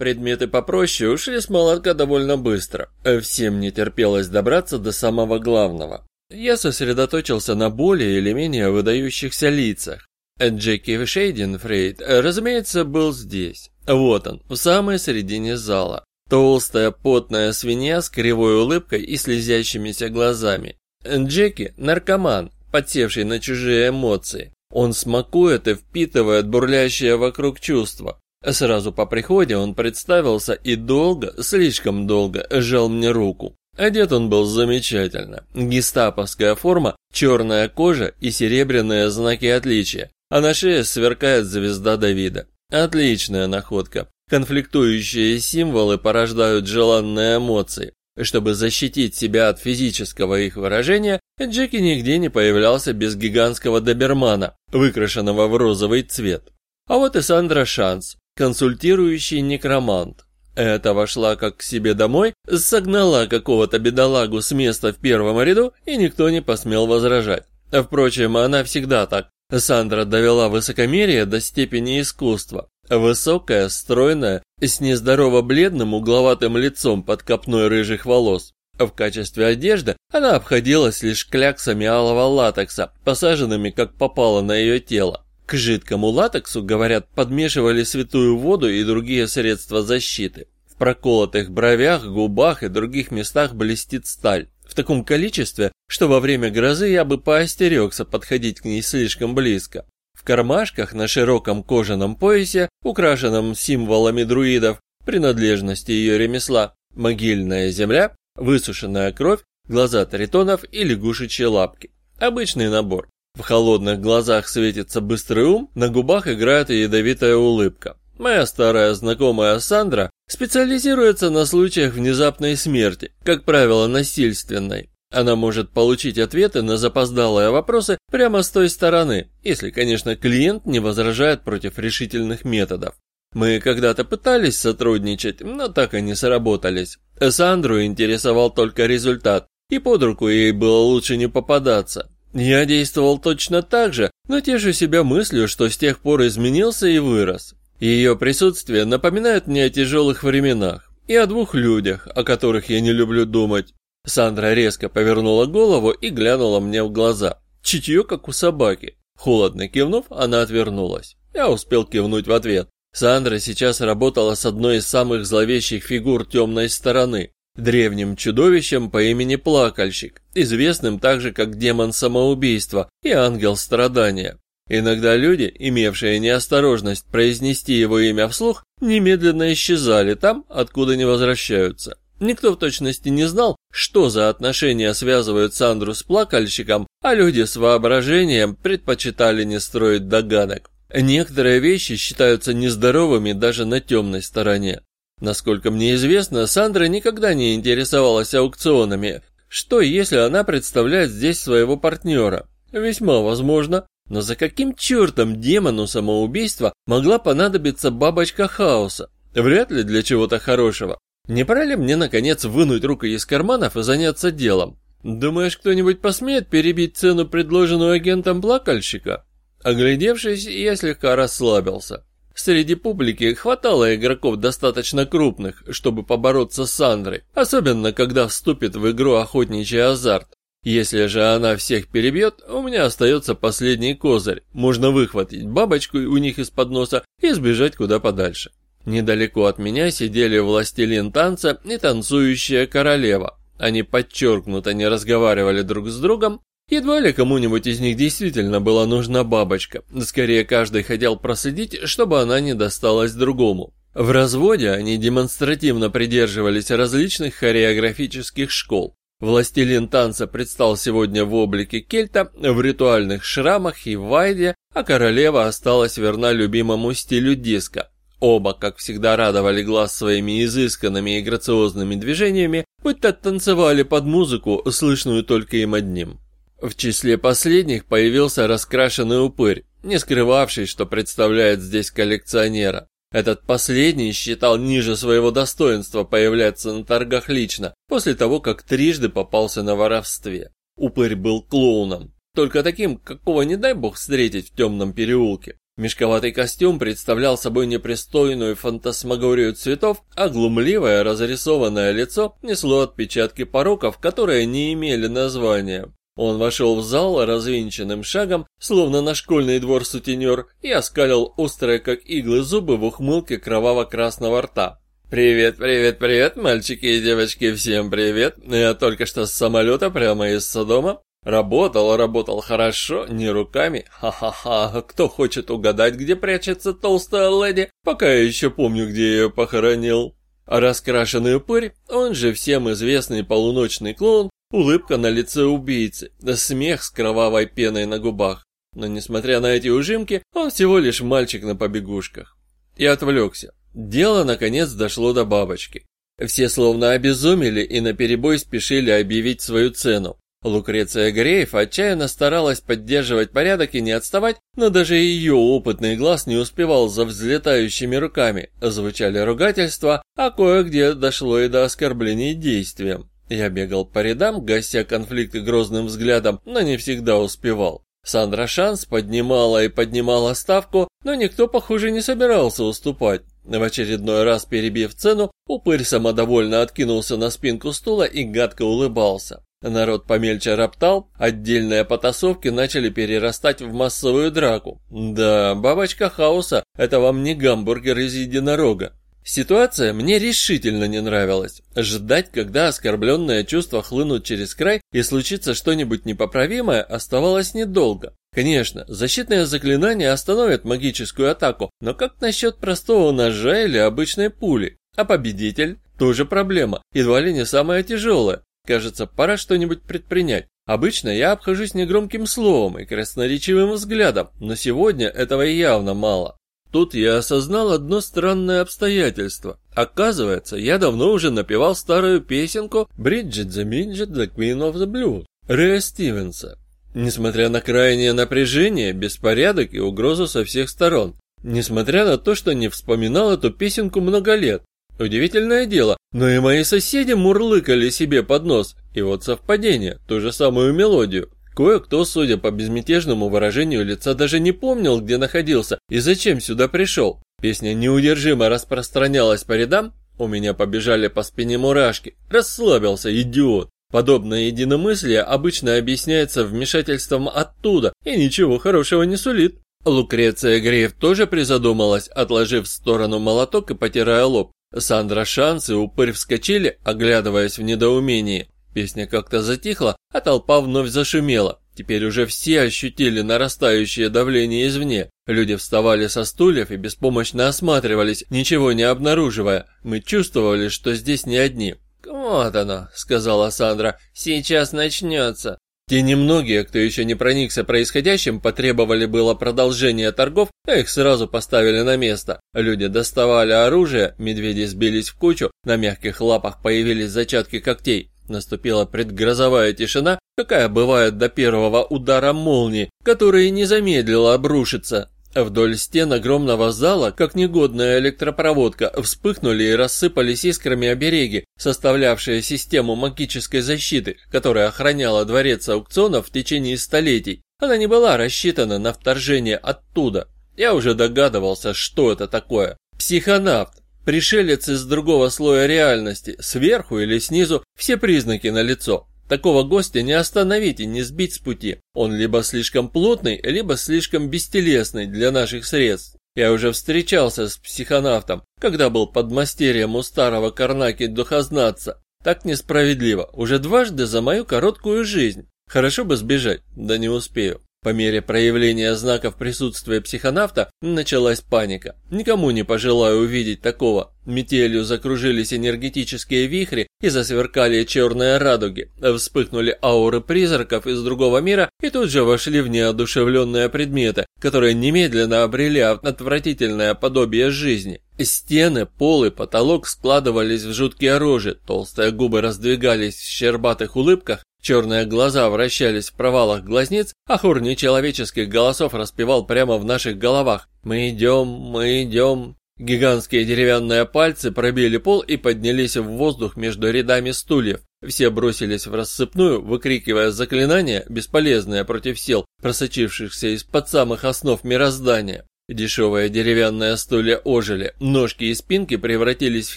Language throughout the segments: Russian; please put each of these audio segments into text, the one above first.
Предметы попроще ушли с молотка довольно быстро. Всем не терпелось добраться до самого главного. Я сосредоточился на более или менее выдающихся лицах. Джеки Шейденфрейд, разумеется, был здесь. Вот он, в самой середине зала. Толстая, потная свинья с кривой улыбкой и слезящимися глазами. Джеки – наркоман, подсевший на чужие эмоции. Он смакует и впитывает бурлящее вокруг чувства. Сразу по приходе он представился и долго, слишком долго, жал мне руку. Одет он был замечательно. Гестаповская форма, черная кожа и серебряные знаки отличия. А на шее сверкает звезда Давида. Отличная находка. Конфликтующие символы порождают желанные эмоции. Чтобы защитить себя от физического их выражения, Джеки нигде не появлялся без гигантского добермана, выкрашенного в розовый цвет. А вот и Сандра Шанс, консультирующий некромант. Эта вошла как к себе домой, согнала какого-то бедолагу с места в первом ряду, и никто не посмел возражать. Впрочем, она всегда так. Сандра довела высокомерие до степени искусства. Высокая, стройная, с нездорово бледным угловатым лицом под копной рыжих волос. В качестве одежды она обходилась лишь кляксами алого латекса, посаженными как попало на ее тело. К жидкому латексу, говорят, подмешивали святую воду и другие средства защиты. В проколотых бровях, губах и других местах блестит сталь. В таком количестве, что во время грозы я бы поостерегся подходить к ней слишком близко. В кармашках на широком кожаном поясе, украшенном символами друидов, принадлежности ее ремесла, могильная земля, высушенная кровь, глаза тритонов и лягушечьи лапки. Обычный набор. В холодных глазах светится быстрый ум, на губах играет ядовитая улыбка. Моя старая знакомая Сандра специализируется на случаях внезапной смерти, как правило, насильственной. Она может получить ответы на запоздалые вопросы прямо с той стороны, если, конечно, клиент не возражает против решительных методов. Мы когда-то пытались сотрудничать, но так и не сработались. Сандру интересовал только результат, и под руку ей было лучше не попадаться. Я действовал точно так же, но тешу себя мыслью, что с тех пор изменился и вырос. Ее присутствие напоминает мне о тяжелых временах и о двух людях, о которых я не люблю думать. Сандра резко повернула голову и глянула мне в глаза. Чутье, как у собаки. Холодно кивнув, она отвернулась. Я успел кивнуть в ответ. Сандра сейчас работала с одной из самых зловещих фигур темной стороны, древним чудовищем по имени Плакальщик, известным также как демон самоубийства и ангел страдания. Иногда люди, имевшие неосторожность произнести его имя вслух, немедленно исчезали там, откуда не возвращаются. Никто в точности не знал, что за отношения связывают Сандру с плакальщиком, а люди с воображением предпочитали не строить догадок. Некоторые вещи считаются нездоровыми даже на темной стороне. Насколько мне известно, Сандра никогда не интересовалась аукционами. Что, если она представляет здесь своего партнера? Весьма возможно. Но за каким чертом демону самоубийства могла понадобиться бабочка хаоса? Вряд ли для чего-то хорошего. Не пора ли мне, наконец, вынуть руку из карманов и заняться делом? Думаешь, кто-нибудь посмеет перебить цену, предложенную агентом плакальщика? Оглядевшись, я слегка расслабился. Среди публики хватало игроков достаточно крупных, чтобы побороться с Сандрой, особенно когда вступит в игру охотничий азарт. Если же она всех перебьет, у меня остается последний козырь. Можно выхватить бабочку у них из-под носа и сбежать куда подальше. Недалеко от меня сидели властелин танца и танцующая королева. Они подчеркнуто не разговаривали друг с другом, Едва ли кому-нибудь из них действительно была нужна бабочка. Скорее, каждый хотел проследить, чтобы она не досталась другому. В разводе они демонстративно придерживались различных хореографических школ. Властелин танца предстал сегодня в облике кельта, в ритуальных шрамах и вайде, а королева осталась верна любимому стилю диска. Оба, как всегда, радовали глаз своими изысканными и грациозными движениями, будто танцевали под музыку, слышную только им одним. В числе последних появился раскрашенный упырь, не скрывавший, что представляет здесь коллекционера. Этот последний считал ниже своего достоинства появляться на торгах лично, после того, как трижды попался на воровстве. Упырь был клоуном, только таким, какого не дай бог встретить в темном переулке. Мешковатый костюм представлял собой непристойную фантасмагорию цветов, а глумливое разрисованное лицо несло отпечатки пороков, которые не имели названия. Он вошел в зал развинченным шагом, словно на школьный двор сутенер, и оскалил острые, как иглы, зубы в ухмылке кроваво-красного рта. «Привет, привет, привет, мальчики и девочки, всем привет! Я только что с самолета прямо из Содома. Работал, работал хорошо, не руками. Ха-ха-ха, кто хочет угадать, где прячется толстая леди, пока я еще помню, где ее похоронил. Раскрашенный упырь, он же всем известный полуночный клоун, улыбка на лице убийцы, да смех с кровавой пеной на губах. Но несмотря на эти ужимки, он всего лишь мальчик на побегушках. И отвлекся. Дело наконец дошло до бабочки. Все словно обезумели и наперебой спешили объявить свою цену. Лукреция Греев отчаянно старалась поддерживать порядок и не отставать, но даже ее опытный глаз не успевал за взлетающими руками. Звучали ругательства, а кое-где дошло и до оскорблений действием. Я бегал по рядам, гася конфликты грозным взглядом, но не всегда успевал. Сандра Шанс поднимала и поднимала ставку, но никто, похоже, не собирался уступать. В очередной раз перебив цену, упырь самодовольно откинулся на спинку стула и гадко улыбался. Народ помельче роптал, отдельные потасовки начали перерастать в массовую драку. Да, бабочка хаоса – это вам не гамбургер из единорога. Ситуация мне решительно не нравилась. Ждать, когда оскорбленные чувства хлынут через край и случится что-нибудь непоправимое, оставалось недолго. Конечно, защитное заклинание остановит магическую атаку, но как насчет простого ножа или обычной пули? А победитель? Тоже проблема, едва ли не самая тяжелая. Кажется, пора что-нибудь предпринять. Обычно я обхожусь негромким словом и красноречивым взглядом, но сегодня этого явно мало. Тут я осознал одно странное обстоятельство. Оказывается, я давно уже напевал старую песенку «Bridget the Midget, the Queen of the Blues» Рэя Стивенса. Несмотря на крайнее напряжение, беспорядок и угрозу со всех сторон. Несмотря на то, что не вспоминал эту песенку много лет. Удивительное дело, но и мои соседи мурлыкали себе под нос. И вот совпадение, ту же самую мелодию. Кое-кто, судя по безмятежному выражению лица, даже не помнил, где находился и зачем сюда пришел. Песня неудержимо распространялась по рядам, у меня побежали по спине мурашки. Расслабился, идиот. Подобное единомыслие обычно объясняется вмешательством оттуда и ничего хорошего не сулит. Лукреция Греев тоже призадумалась, отложив в сторону молоток и потирая лоб. Сандра Шанс и упырь вскочили, оглядываясь в недоумении. Песня как-то затихла, а толпа вновь зашумела. Теперь уже все ощутили нарастающее давление извне. Люди вставали со стульев и беспомощно осматривались, ничего не обнаруживая. Мы чувствовали, что здесь не одни. «Вот оно», — сказала Сандра, — «сейчас начнется». Те немногие, кто еще не проникся происходящим, потребовали было продолжения торгов, а их сразу поставили на место. Люди доставали оружие, медведи сбились в кучу, на мягких лапах появились зачатки когтей. Наступила предгрозовая тишина, какая бывает до первого удара молнии, который не замедлил обрушиться. Вдоль стен огромного зала, как негодная электропроводка, вспыхнули и рассыпались искрами обереги, составлявшие систему магической защиты, которая охраняла дворец аукционов в течение столетий. Она не была рассчитана на вторжение оттуда. Я уже догадывался, что это такое. Психонавт, пришелец из другого слоя реальности, сверху или снизу, все признаки налицо. Такого гостя не остановить и не сбить с пути. Он либо слишком плотный, либо слишком бестелесный для наших средств. Я уже встречался с психонавтом, когда был под мастерьем у старого Карнаки духознатца. Так несправедливо, уже дважды за мою короткую жизнь. Хорошо бы сбежать, да не успею. По мере проявления знаков присутствия психонавта началась паника. Никому не пожелаю увидеть такого. Метелью закружились энергетические вихри и засверкали черные радуги. Вспыхнули ауры призраков из другого мира и тут же вошли в неодушевленные предметы, которые немедленно обрели отвратительное подобие жизни. Стены, пол и потолок складывались в жуткие рожи, толстые губы раздвигались в щербатых улыбках, Черные глаза вращались в провалах глазниц, а хор нечеловеческих голосов распевал прямо в наших головах. «Мы идем, мы идем». Гигантские деревянные пальцы пробили пол и поднялись в воздух между рядами стульев. Все бросились в рассыпную, выкрикивая заклинания, бесполезные против сил, просочившихся из-под самых основ мироздания. Дешевые деревянные стулья ожили, ножки и спинки превратились в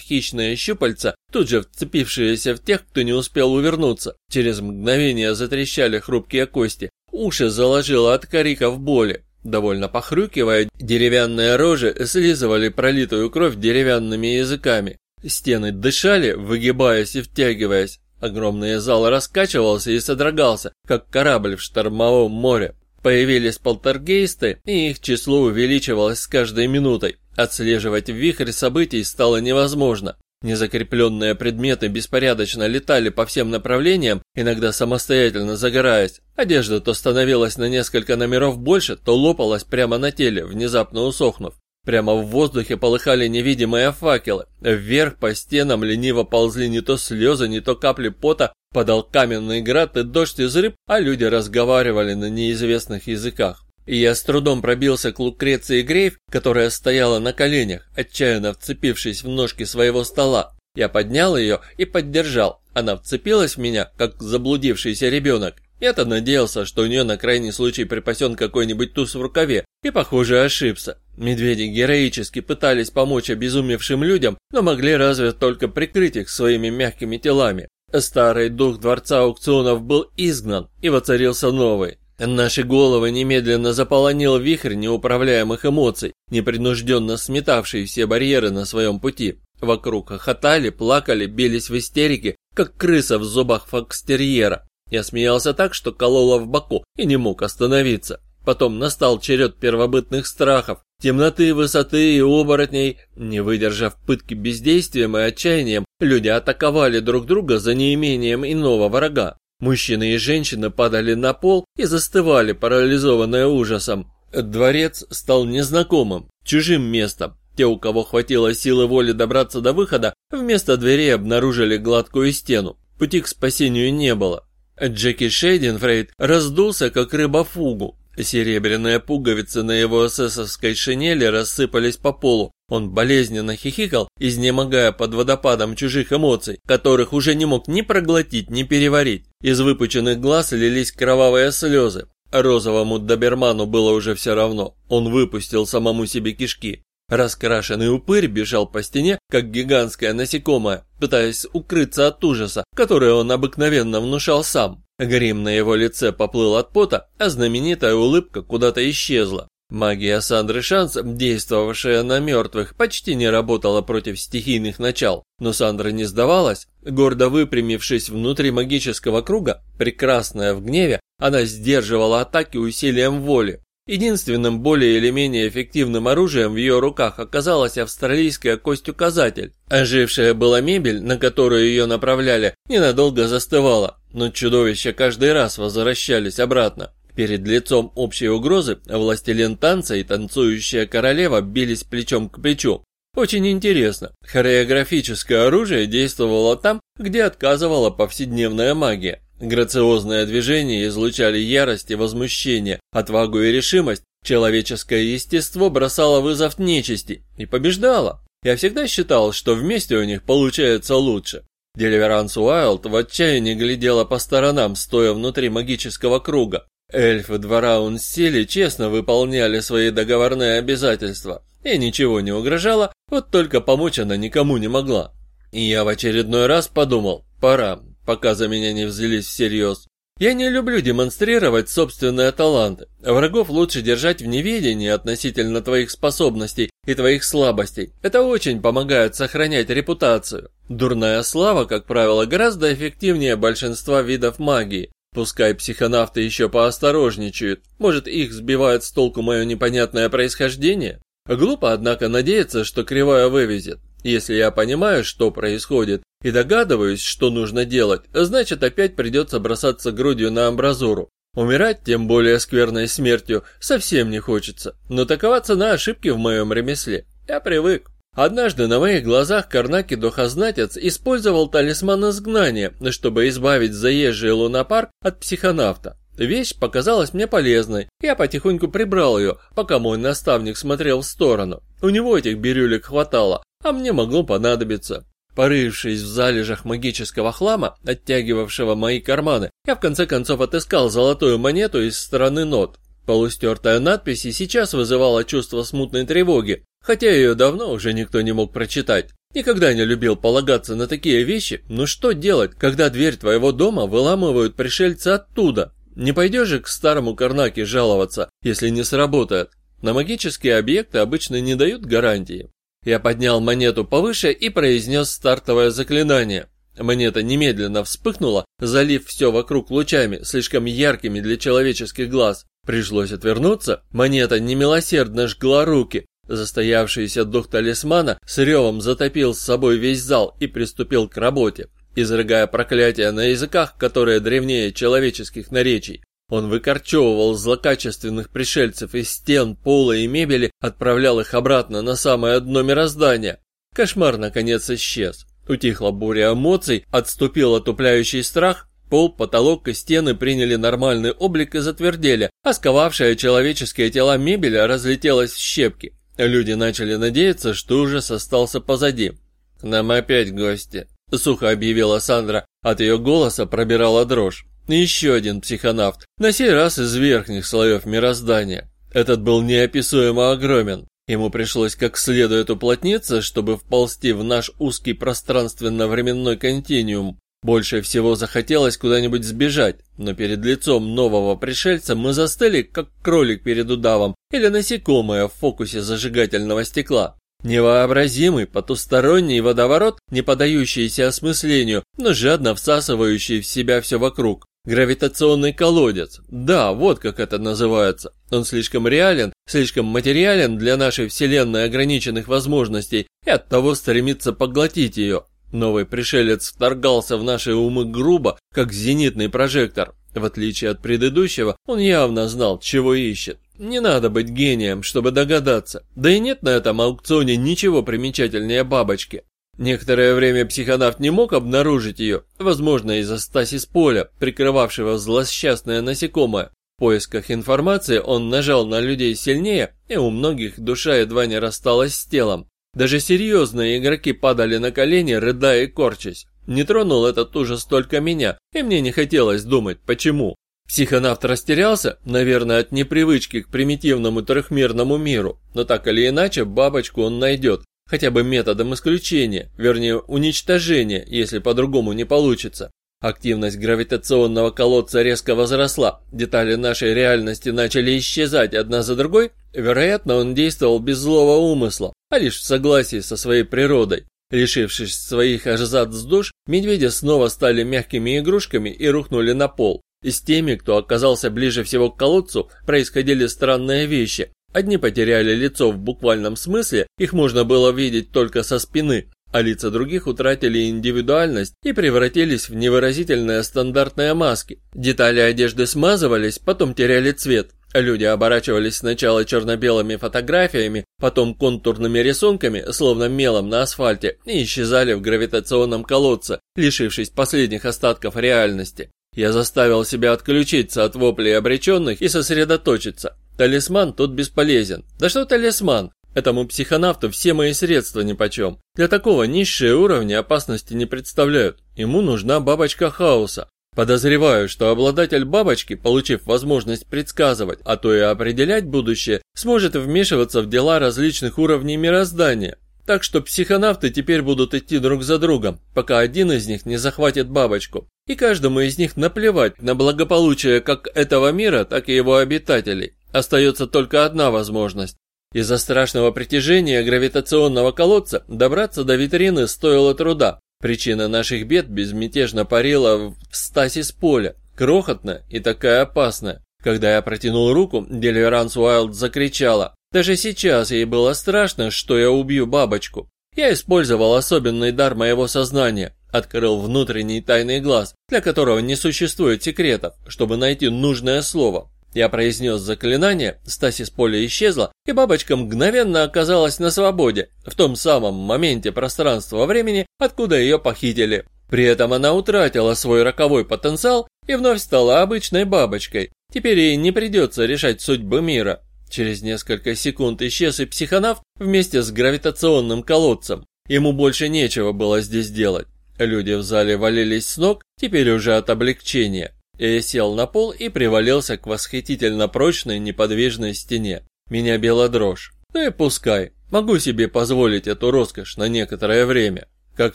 хищные щупальца, тут же вцепившиеся в тех, кто не успел увернуться. Через мгновение затрещали хрупкие кости, уши заложило от криков боли. Довольно похрюкивая, деревянные рожи слизывали пролитую кровь деревянными языками. Стены дышали, выгибаясь и втягиваясь. Огромный зал раскачивался и содрогался, как корабль в штормовом море. Появились полтергейсты, и их число увеличивалось с каждой минутой. Отслеживать вихрь событий стало невозможно. Незакрепленные предметы беспорядочно летали по всем направлениям, иногда самостоятельно загораясь. Одежда то становилась на несколько номеров больше, то лопалась прямо на теле, внезапно усохнув. Прямо в воздухе полыхали невидимые факелы. Вверх по стенам лениво ползли не то слезы, не то капли пота, падал каменный град и дождь из рыб, а люди разговаривали на неизвестных языках. И я с трудом пробился к Лукреции Грейв, которая стояла на коленях, отчаянно вцепившись в ножки своего стола. Я поднял ее и поддержал. Она вцепилась в меня, как заблудившийся ребенок. Я-то надеялся, что у нее на крайний случай припасен какой-нибудь туз в рукаве, и, похоже, ошибся. Медведи героически пытались помочь обезумевшим людям, но могли разве только прикрыть их своими мягкими телами. Старый дух Дворца Аукционов был изгнан, и воцарился новый. Наши головы немедленно заполонил вихрь неуправляемых эмоций, непринужденно сметавший все барьеры на своем пути. Вокруг хохотали, плакали, бились в истерике, как крыса в зубах фокстерьера. Я смеялся так, что кололо в боку и не мог остановиться. Потом настал черед первобытных страхов, темноты, высоты и оборотней. Не выдержав пытки бездействием и отчаянием, люди атаковали друг друга за неимением иного врага. Мужчины и женщины падали на пол и застывали, парализованные ужасом. Дворец стал незнакомым, чужим местом. Те, у кого хватило силы воли добраться до выхода, вместо дверей обнаружили гладкую стену. Пути к спасению не было. Джеки Шейденфрейд раздулся, как рыба фугу. Серебряные пуговицы на его эсэсовской шинели рассыпались по полу. Он болезненно хихикал, изнемогая под водопадом чужих эмоций, которых уже не мог ни проглотить, ни переварить. Из выпученных глаз лились кровавые слезы. Розовому доберману было уже все равно. Он выпустил самому себе кишки. Раскрашенный упырь бежал по стене, как гигантское насекомое, пытаясь укрыться от ужаса, который он обыкновенно внушал сам. Грим на его лице поплыл от пота, а знаменитая улыбка куда-то исчезла. Магия Сандры Шанс, действовавшая на мертвых, почти не работала против стихийных начал, но Сандра не сдавалась. Гордо выпрямившись внутри магического круга, прекрасная в гневе, она сдерживала атаки усилием воли, Единственным более или менее эффективным оружием в ее руках оказалась австралийская кость-указатель. Ожившая была мебель, на которую ее направляли, ненадолго застывала, но чудовища каждый раз возвращались обратно. Перед лицом общей угрозы властелин танца и танцующая королева бились плечом к плечу. Очень интересно, хореографическое оружие действовало там, где отказывала повседневная магия. Грациозные движения излучали ярость и возмущение, отвагу и решимость. Человеческое естество бросало вызов нечисти и побеждало. Я всегда считал, что вместе у них получается лучше. Деливеранс Уайлд в отчаянии глядела по сторонам, стоя внутри магического круга. Эльфы двора Унсели честно выполняли свои договорные обязательства. И ничего не угрожало, вот только помочь она никому не могла. И я в очередной раз подумал, пора, пока за меня не взялись всерьез. Я не люблю демонстрировать собственные таланты. Врагов лучше держать в неведении относительно твоих способностей и твоих слабостей. Это очень помогает сохранять репутацию. Дурная слава, как правило, гораздо эффективнее большинства видов магии. Пускай психонавты еще поосторожничают, может их сбивает с толку мое непонятное происхождение? Глупо, однако, надеяться, что кривая вывезет. Если я понимаю, что происходит, и догадываюсь, что нужно делать, значит опять придется бросаться грудью на амбразуру. Умирать, тем более скверной смертью, совсем не хочется, но такова цена ошибки в моем ремесле. Я привык. Однажды на моих глазах Карнаки Духознатец использовал талисман изгнания, чтобы избавить заезжий лунопарк от психонавта. Вещь показалась мне полезной, я потихоньку прибрал ее, пока мой наставник смотрел в сторону. У него этих бирюлек хватало, а мне могло понадобиться. Порывшись в залежах магического хлама, оттягивавшего мои карманы, я в конце концов отыскал золотую монету из стороны нот. Полустертая надпись и сейчас вызывала чувство смутной тревоги, хотя ее давно уже никто не мог прочитать. Никогда не любил полагаться на такие вещи, но что делать, когда дверь твоего дома выламывают пришельцы оттуда? Не пойдешь же к старому Карнаке жаловаться, если не сработает. На магические объекты обычно не дают гарантии. Я поднял монету повыше и произнес стартовое заклинание. Монета немедленно вспыхнула, залив все вокруг лучами, слишком яркими для человеческих глаз. Пришлось отвернуться, монета немилосердно жгла руки. Застоявшийся дух талисмана с ревом затопил с собой весь зал и приступил к работе, изрыгая проклятия на языках, которые древнее человеческих наречий. Он выкорчевывал злокачественных пришельцев из стен, пола и мебели, отправлял их обратно на самое дно мироздания. Кошмар наконец исчез. Утихла буря эмоций, отступил отупляющий страх, Пол, потолок и стены приняли нормальный облик и затвердели, а сковавшая человеческие тела мебель разлетелась в щепки. Люди начали надеяться, что ужас остался позади. «Нам опять гости», — сухо объявила Сандра. От ее голоса пробирала дрожь. Еще один психонавт, на сей раз из верхних слоев мироздания. Этот был неописуемо огромен. Ему пришлось как следует уплотниться, чтобы вползти в наш узкий пространственно-временной континуум. Больше всего захотелось куда-нибудь сбежать, но перед лицом нового пришельца мы застыли, как кролик перед удавом или насекомое в фокусе зажигательного стекла. Невообразимый потусторонний водоворот, не поддающийся осмыслению, но жадно всасывающий в себя все вокруг. Гравитационный колодец. Да, вот как это называется. Он слишком реален, слишком материален для нашей вселенной ограниченных возможностей и оттого стремится поглотить ее. Новый пришелец вторгался в наши умы грубо, как зенитный прожектор. В отличие от предыдущего, он явно знал, чего ищет. Не надо быть гением, чтобы догадаться. Да и нет на этом аукционе ничего примечательнее бабочки. Некоторое время психонавт не мог обнаружить ее, возможно из-за стасис поля, прикрывавшего злосчастное насекомое. В поисках информации он нажал на людей сильнее, и у многих душа едва не рассталась с телом. Даже серьезные игроки падали на колени, рыдая и корчась. Не тронул этот ужас только меня, и мне не хотелось думать, почему. Психонавт растерялся, наверное, от непривычки к примитивному трехмерному миру, но так или иначе бабочку он найдет, хотя бы методом исключения, вернее уничтожения, если по-другому не получится. Активность гравитационного колодца резко возросла, детали нашей реальности начали исчезать одна за другой, вероятно, он действовал без злого умысла, а лишь в согласии со своей природой. Лишившись своих ажзац-душ, медведи снова стали мягкими игрушками и рухнули на пол. И с теми, кто оказался ближе всего к колодцу, происходили странные вещи. Одни потеряли лицо в буквальном смысле, их можно было видеть только со спины, а лица других утратили индивидуальность и превратились в невыразительные стандартные маски. Детали одежды смазывались, потом теряли цвет. Люди оборачивались сначала черно-белыми фотографиями, потом контурными рисунками, словно мелом на асфальте, и исчезали в гравитационном колодце, лишившись последних остатков реальности. Я заставил себя отключиться от воплей обреченных и сосредоточиться. Талисман тут бесполезен. Да что талисман? Этому психонавту все мои средства нипочем. Для такого низшие уровни опасности не представляют. Ему нужна бабочка хаоса. Подозреваю, что обладатель бабочки, получив возможность предсказывать, а то и определять будущее, сможет вмешиваться в дела различных уровней мироздания. Так что психонавты теперь будут идти друг за другом, пока один из них не захватит бабочку. И каждому из них наплевать на благополучие как этого мира, так и его обитателей. Остается только одна возможность из-за страшного притяжения гравитационного колодца добраться до витрины стоило труда. Причина наших бед безмятежно парила в стасис поля, крохотная и такая опасная. Когда я протянул руку, Дельверанс Уайлд закричала. Даже сейчас ей было страшно, что я убью бабочку. Я использовал особенный дар моего сознания, открыл внутренний тайный глаз, для которого не существует секретов, чтобы найти нужное слово. Я произнес заклинание, стасис поля исчезла, и бабочка мгновенно оказалась на свободе, в том самом моменте пространства-времени, откуда ее похитили. При этом она утратила свой роковой потенциал и вновь стала обычной бабочкой. Теперь ей не придется решать судьбы мира. Через несколько секунд исчез и психонавт вместе с гравитационным колодцем. Ему больше нечего было здесь делать. Люди в зале валились с ног, теперь уже от облегчения. Я сел на пол и привалился к восхитительно прочной неподвижной стене. Меня била дрожь. Ну и пускай. Могу себе позволить эту роскошь на некоторое время. Как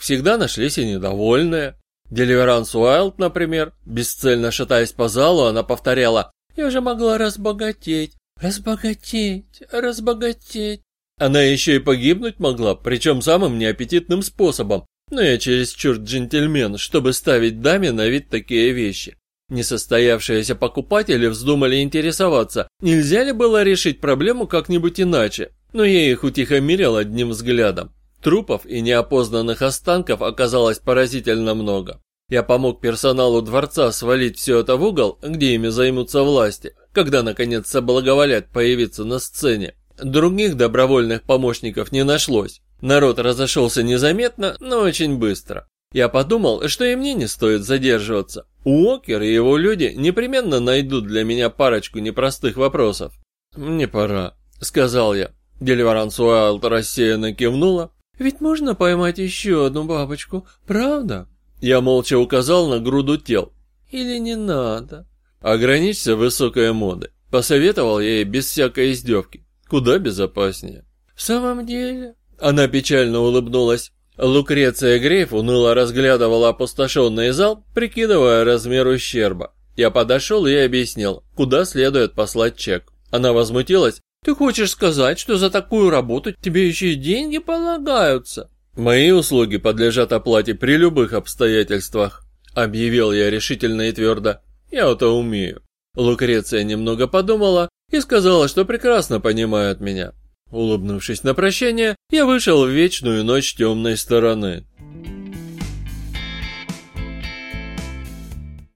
всегда нашлись и недовольные. Деливеранс Уайлд, например, бесцельно шатаясь по залу, она повторяла «Я же могла разбогатеть, разбогатеть, разбогатеть». Она еще и погибнуть могла, причем самым неаппетитным способом. Но я чересчур джентльмен, чтобы ставить даме на вид такие вещи. Несостоявшиеся покупатели вздумали интересоваться, нельзя ли было решить проблему как-нибудь иначе, но я их утихомирил одним взглядом. Трупов и неопознанных останков оказалось поразительно много. Я помог персоналу дворца свалить все это в угол, где ими займутся власти, когда наконец соблаговолят появиться на сцене. Других добровольных помощников не нашлось. Народ разошелся незаметно, но очень быстро. Я подумал, что и мне не стоит задерживаться. Уокер и его люди непременно найдут для меня парочку непростых вопросов. «Мне пора», — сказал я. Деливаранс Уайлд рассеянно кивнула. «Ведь можно поймать еще одну бабочку, правда?» Я молча указал на груду тел. «Или не надо?» «Ограничься высокой модой», — посоветовал я ей без всякой издевки. «Куда безопаснее». «В самом деле?» Она печально улыбнулась. Лукреция Грейф уныло разглядывала опустошенный зал, прикидывая размер ущерба. Я подошел и объяснил, куда следует послать чек. Она возмутилась. «Ты хочешь сказать, что за такую работу тебе еще и деньги полагаются?» «Мои услуги подлежат оплате при любых обстоятельствах», объявил я решительно и твердо. «Я это умею». Лукреция немного подумала и сказала, что прекрасно понимает меня. Улыбнувшись на прощание, я вышел в вечную ночь темной стороны.